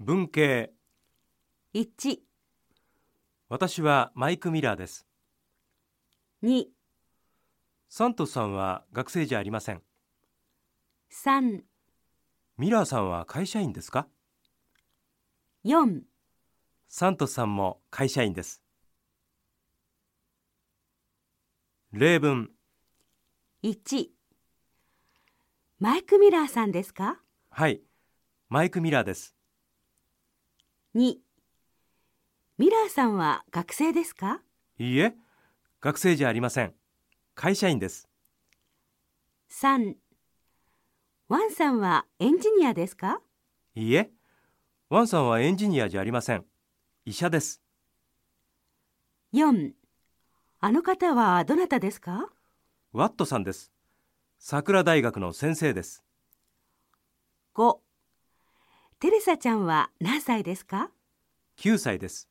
文系。1、私はマイク・ミラーです。2、サントスさんは学生じゃありません。3、ミラーさんは会社員ですか？4サントスさんも会社員です。例文。1マイク・ミラーさんですか？はい。マイク・ミラーです2ミラーさんは学生ですか？いいえ学生じゃありません。会社員です。3ワンさんはエンジニアですか？いいえワンさんはエンジニアじゃありません。医者です。4あの方はどなたですか？ワットさんです。桜大学の先生です。5テレサちゃんは何歳ですか？9歳です。